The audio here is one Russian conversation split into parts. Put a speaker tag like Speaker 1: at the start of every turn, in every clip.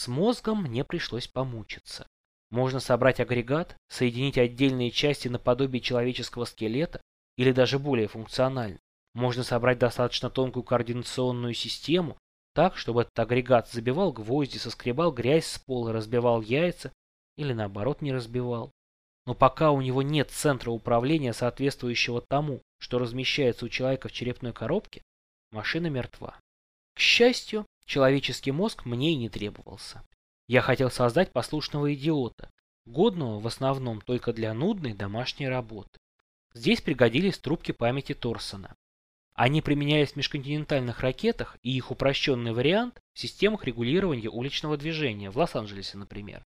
Speaker 1: С мозгом мне пришлось помучиться. Можно собрать агрегат, соединить отдельные части наподобие человеческого скелета или даже более функционально. Можно собрать достаточно тонкую координационную систему, так, чтобы этот агрегат забивал гвозди, соскребал грязь с пола, разбивал яйца или наоборот не разбивал. Но пока у него нет центра управления, соответствующего тому, что размещается у человека в черепной коробке, машина мертва. К счастью, человеческий мозг мне и не требовался. Я хотел создать послушного идиота, годного в основном только для нудной домашней работы. Здесь пригодились трубки памяти Торсона. Они применялись в межконтинентальных ракетах и их упрощенный вариант в системах регулирования уличного движения в Лос-Анджелесе, например.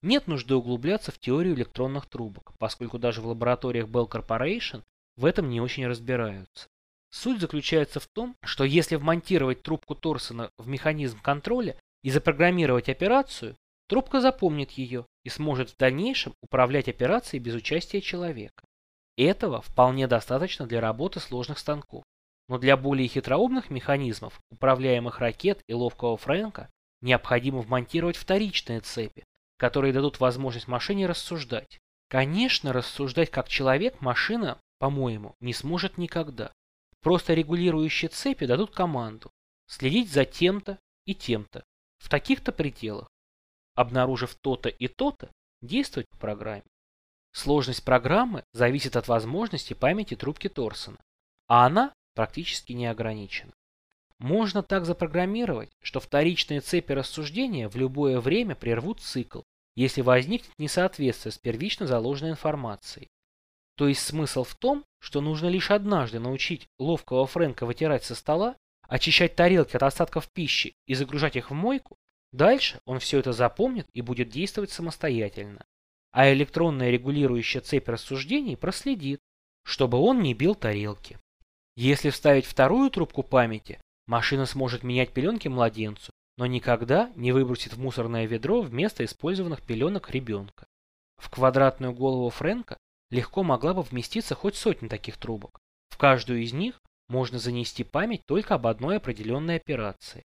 Speaker 1: Нет нужды углубляться в теорию электронных трубок, поскольку даже в лабораториях Bell Corporation в этом не очень разбираются. Суть заключается в том, что если вмонтировать трубку Торсона в механизм контроля и запрограммировать операцию, трубка запомнит ее и сможет в дальнейшем управлять операцией без участия человека. Этого вполне достаточно для работы сложных станков. Но для более хитроумных механизмов, управляемых ракет и ловкого Фрэнка, необходимо вмонтировать вторичные цепи, которые дадут возможность машине рассуждать. Конечно, рассуждать как человек машина, по-моему, не сможет никогда. Просто регулирующие цепи дадут команду следить за тем-то и тем-то в таких-то пределах. Обнаружив то-то и то-то, действовать по программе. Сложность программы зависит от возможности памяти трубки Торсона, а она практически не ограничена. Можно так запрограммировать, что вторичные цепи рассуждения в любое время прервут цикл, если возникнет несоответствие с первично заложенной информацией. То есть смысл в том, что нужно лишь однажды научить ловкого Фрэнка вытирать со стола, очищать тарелки от остатков пищи и загружать их в мойку, дальше он все это запомнит и будет действовать самостоятельно. А электронная регулирующая цепь рассуждений проследит, чтобы он не бил тарелки. Если вставить вторую трубку памяти, машина сможет менять пеленки младенцу, но никогда не выбросит в мусорное ведро вместо использованных пеленок ребенка. В квадратную голову Фрэнка легко могла бы вместиться хоть сотня таких трубок. В каждую из них можно занести память только об одной определенной операции.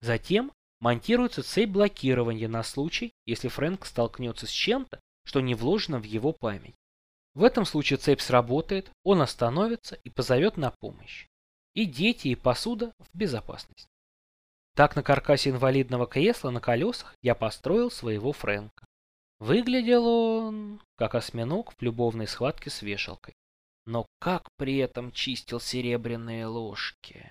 Speaker 1: Затем монтируется цепь блокирования на случай, если Фрэнк столкнется с чем-то, что не вложено в его память. В этом случае цепь сработает, он остановится и позовет на помощь. И дети, и посуда в безопасность. Так на каркасе инвалидного кресла на колесах я построил своего Фрэнка. Выглядел он, как осьминог в любовной схватке с вешалкой. Но как при этом чистил серебряные ложки?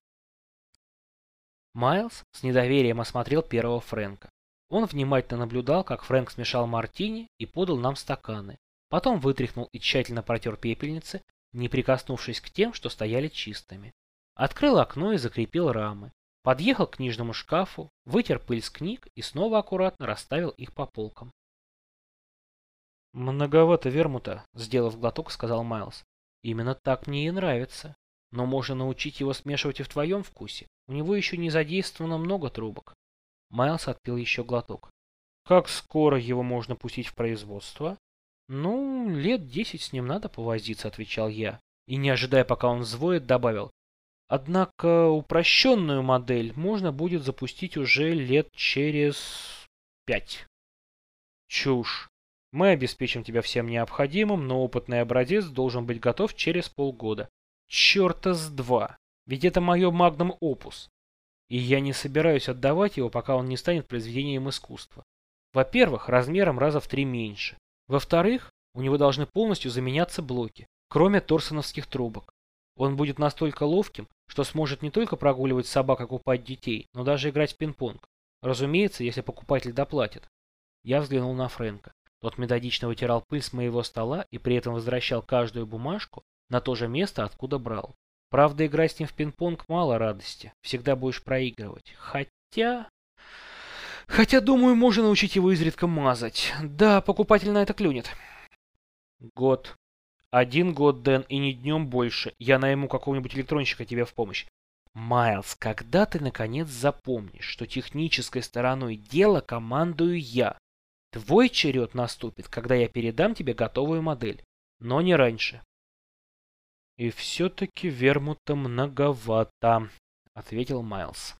Speaker 1: Майлз с недоверием осмотрел первого Фрэнка. Он внимательно наблюдал, как Фрэнк смешал мартини и подал нам стаканы, Потом вытряхнул и тщательно протер пепельницы, не прикоснувшись к тем, что стояли чистыми. Открыл окно и закрепил рамы. Подъехал к книжному шкафу, вытер пыль с книг и снова аккуратно расставил их по полкам. «Многовато вермута», — сделав глоток, сказал Майлз. «Именно так мне и нравится. Но можно научить его смешивать и в твоем вкусе. У него еще не задействовано много трубок». Майлз отпил еще глоток. «Как скоро его можно пустить в производство?» «Ну, лет десять с ним надо повозиться», — отвечал я. И, не ожидая, пока он взвоет, добавил. «Однако упрощенную модель можно будет запустить уже лет через пять». «Чушь. Мы обеспечим тебя всем необходимым, но опытный образец должен быть готов через полгода. Черта с два. Ведь это мое магнум опус. И я не собираюсь отдавать его, пока он не станет произведением искусства. Во-первых, размером раза в три меньше. Во-вторых, у него должны полностью заменяться блоки, кроме торсоновских трубок. Он будет настолько ловким, что сможет не только прогуливать собак и купать детей, но даже играть в пинг-понг. Разумеется, если покупатель доплатит. Я взглянул на Фрэнка. Тот методично вытирал пыль с моего стола и при этом возвращал каждую бумажку на то же место, откуда брал. Правда, играть с ним в пинг-понг мало радости. Всегда будешь проигрывать. Хотя... Хотя, думаю, можно научить его изредка мазать. Да, покупатель на это клюнет. Год. Один год, Дэн, и не днем больше. Я найму какого-нибудь электронщика тебе в помощь. Майлз, когда ты наконец запомнишь, что технической стороной дела командую я? Твой черед наступит, когда я передам тебе готовую модель, но не раньше. И все-таки вермута многовато, ответил Майлз.